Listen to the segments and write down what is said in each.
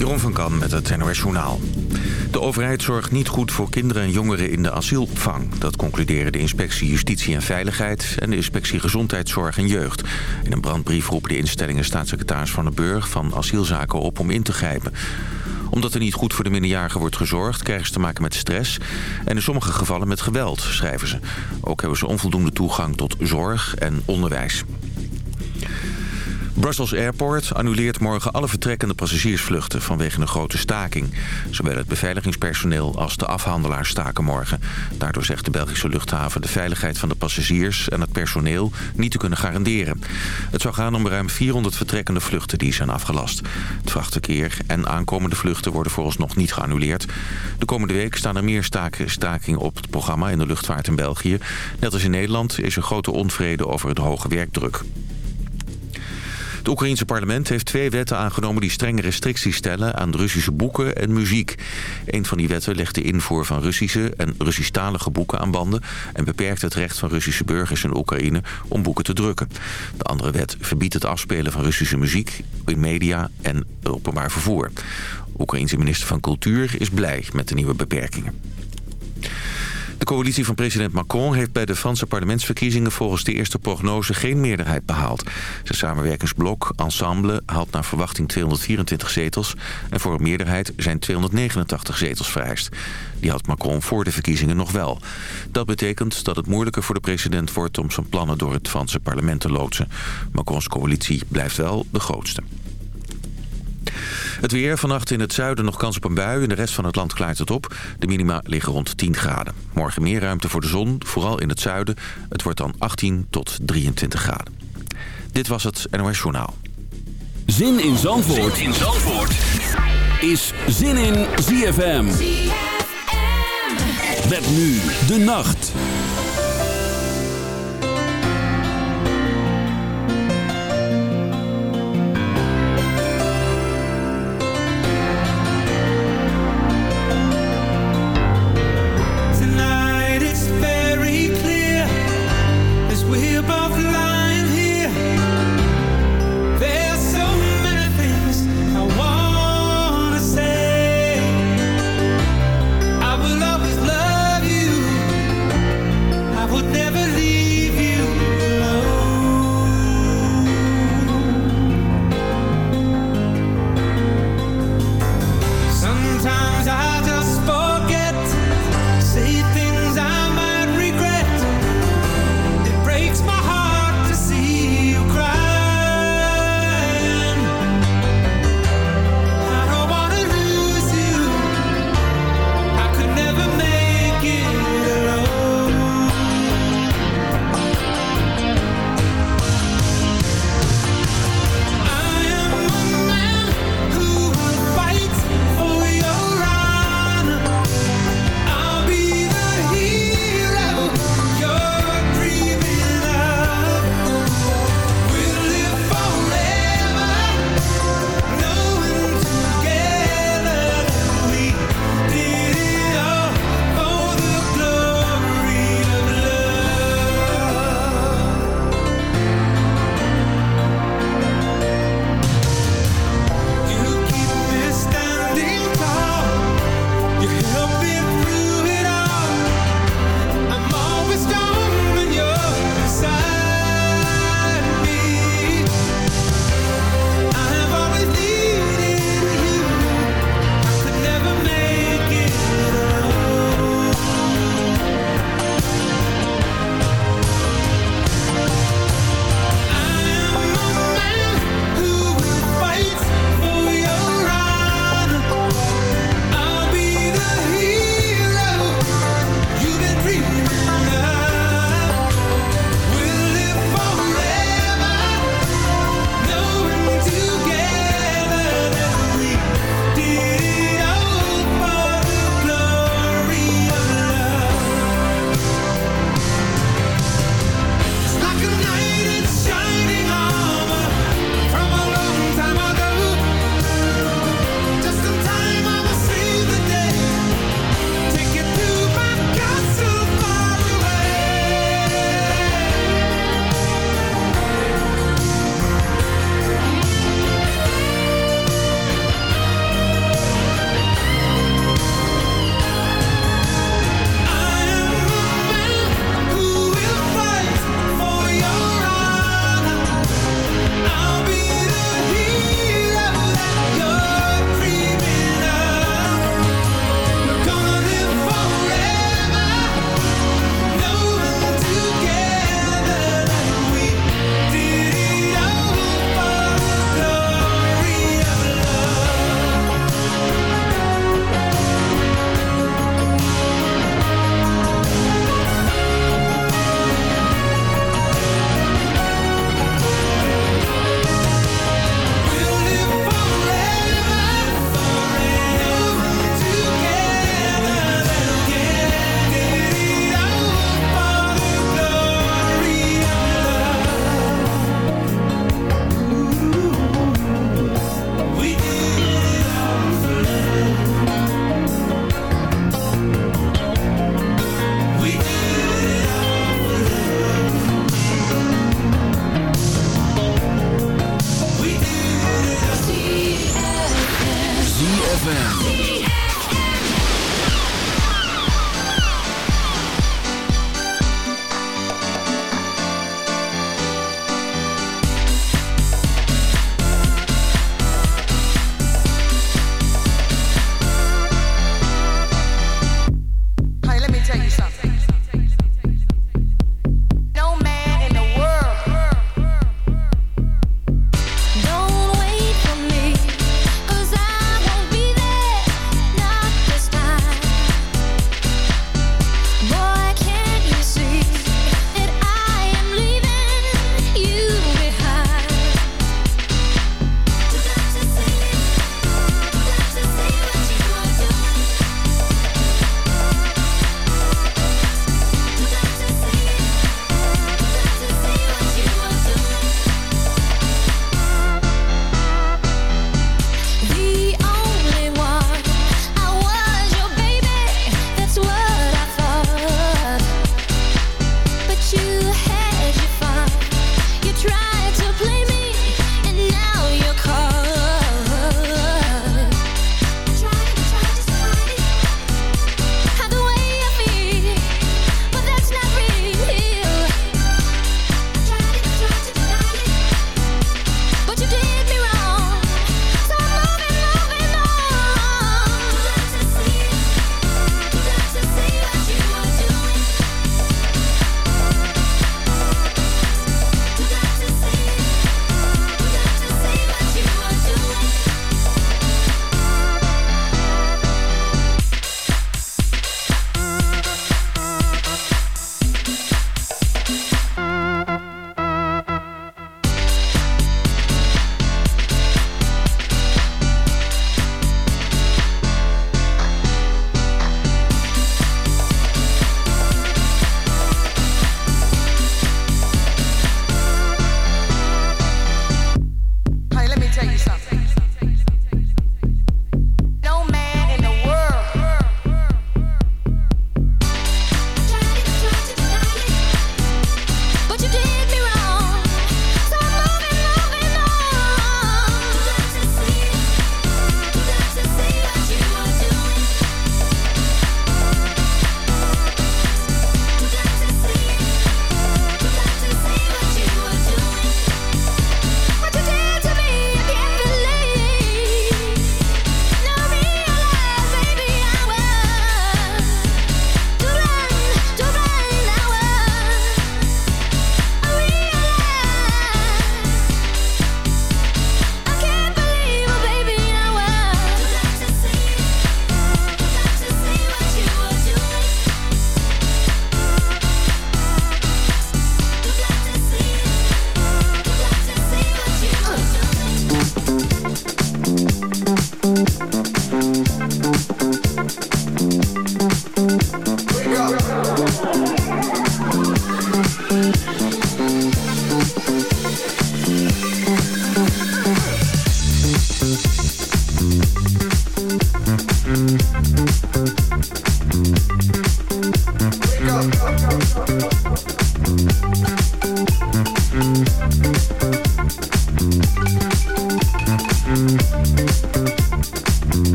Jeroen van Kan met het NOS Journaal. De overheid zorgt niet goed voor kinderen en jongeren in de asielopvang. Dat concluderen de Inspectie Justitie en Veiligheid... en de Inspectie Gezondheidszorg en Jeugd. In een brandbrief roepen de instellingen staatssecretaris Van den Burg... van asielzaken op om in te grijpen omdat er niet goed voor de minderjarigen wordt gezorgd... krijgen ze te maken met stress en in sommige gevallen met geweld, schrijven ze. Ook hebben ze onvoldoende toegang tot zorg en onderwijs. Brussels Airport annuleert morgen alle vertrekkende passagiersvluchten vanwege een grote staking. Zowel het beveiligingspersoneel als de afhandelaars staken morgen. Daardoor zegt de Belgische luchthaven de veiligheid van de passagiers en het personeel niet te kunnen garanderen. Het zou gaan om ruim 400 vertrekkende vluchten die zijn afgelast. Het vrachtverkeer en aankomende vluchten worden vooralsnog niet geannuleerd. De komende week staan er meer stakingen op het programma in de luchtvaart in België. Net als in Nederland is er grote onvrede over het hoge werkdruk. Het Oekraïense parlement heeft twee wetten aangenomen die strenge restricties stellen aan Russische boeken en muziek. Een van die wetten legt de invoer van Russische en Russischtalige boeken aan banden... en beperkt het recht van Russische burgers in Oekraïne om boeken te drukken. De andere wet verbiedt het afspelen van Russische muziek in media en openbaar vervoer. Oekraïense minister van Cultuur is blij met de nieuwe beperkingen. De coalitie van president Macron heeft bij de Franse parlementsverkiezingen volgens de eerste prognose geen meerderheid behaald. Zijn samenwerkingsblok Ensemble haalt naar verwachting 224 zetels en voor een meerderheid zijn 289 zetels vereist. Die had Macron voor de verkiezingen nog wel. Dat betekent dat het moeilijker voor de president wordt om zijn plannen door het Franse parlement te loodsen. Macrons coalitie blijft wel de grootste. Het weer, vannacht in het zuiden nog kans op een bui. In de rest van het land klaart het op. De minima liggen rond 10 graden. Morgen meer ruimte voor de zon, vooral in het zuiden. Het wordt dan 18 tot 23 graden. Dit was het NOS Journaal. Zin in Zandvoort, zin in Zandvoort. is Zin in ZFM. ZFM. Met nu de nacht.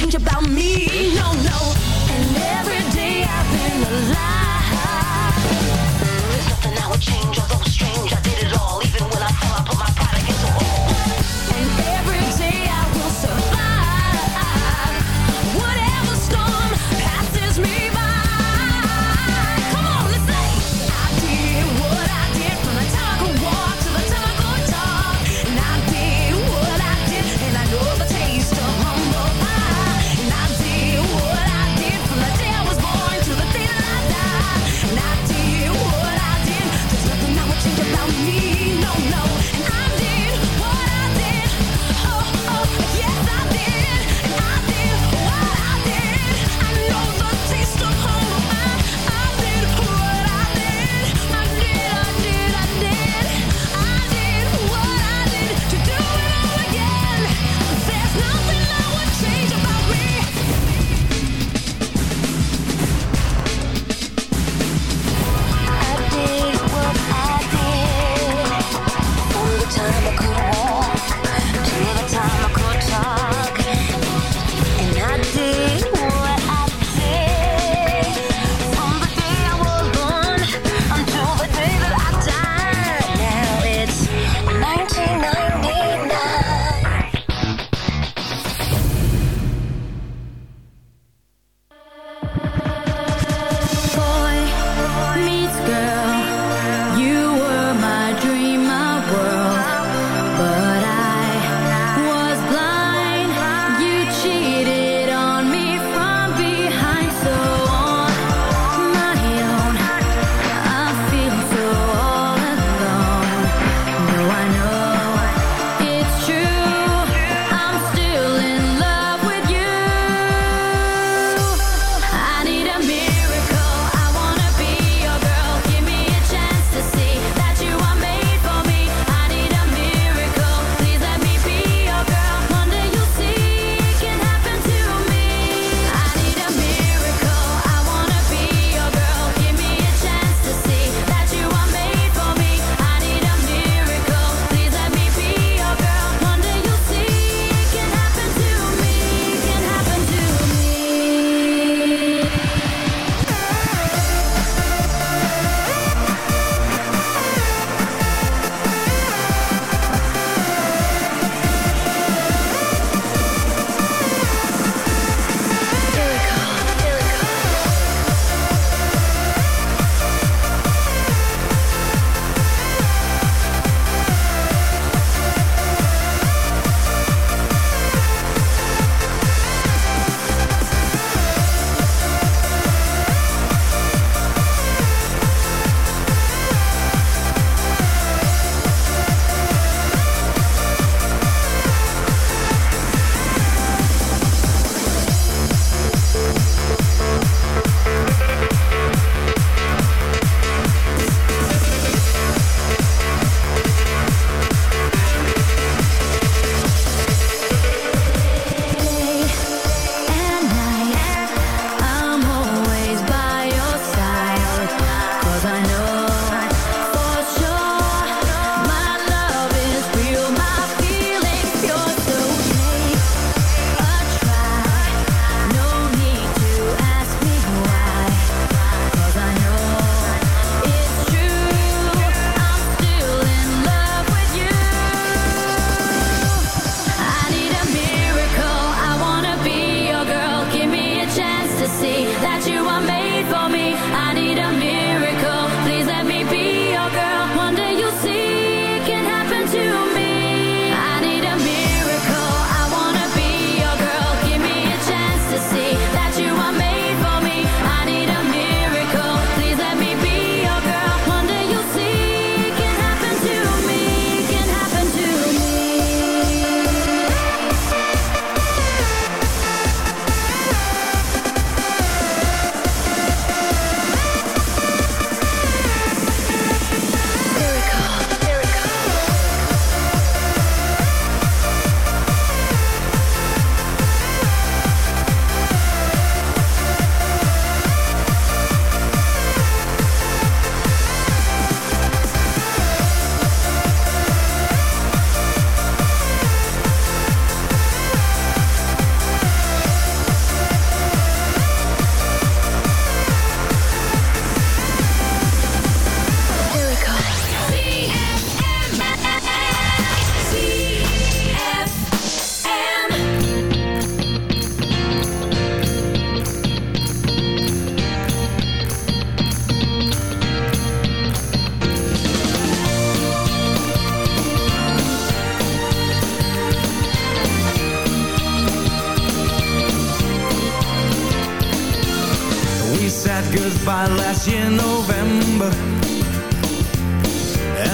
change about me. No, no. And every day I've been alive. There's nothing I would change.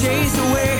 chase away.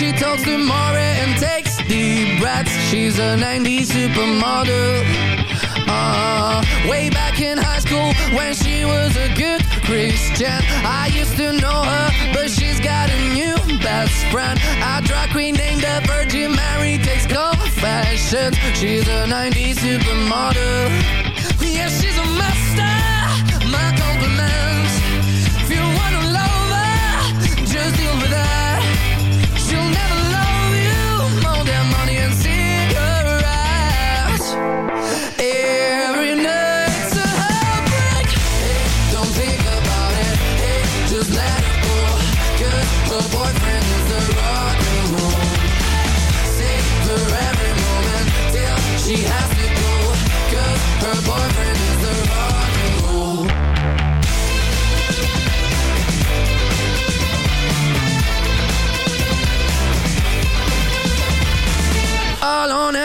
she talks to Maury and takes deep breaths. She's a 90s supermodel. Uh, Way back in high school when she was a good Christian. I used to know her, but she's got a new best friend. A drag queen named the Virgin Mary takes confessions. She's a 90s supermodel. Yeah, she's a master.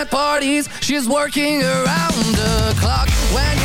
parties. She's working around the clock when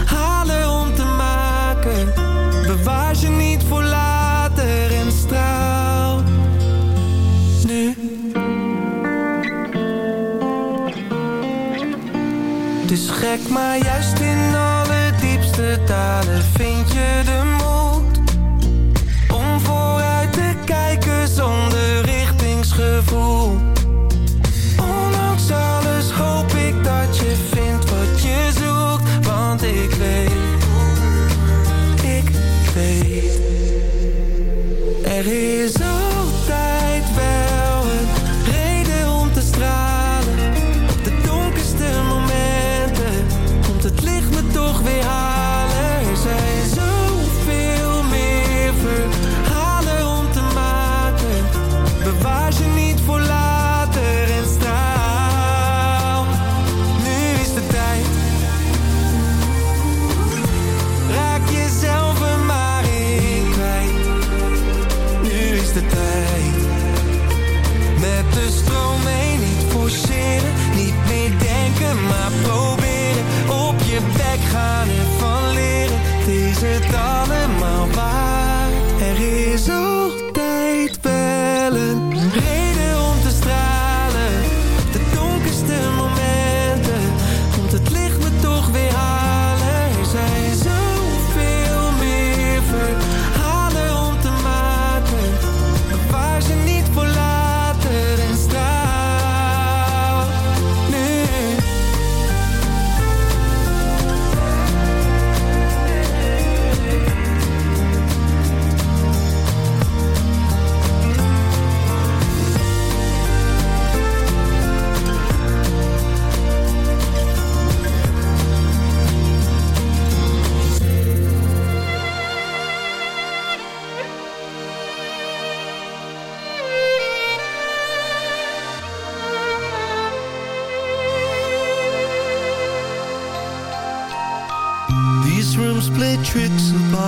Het is gek, maar juist in alle diepste talen vind je de moed.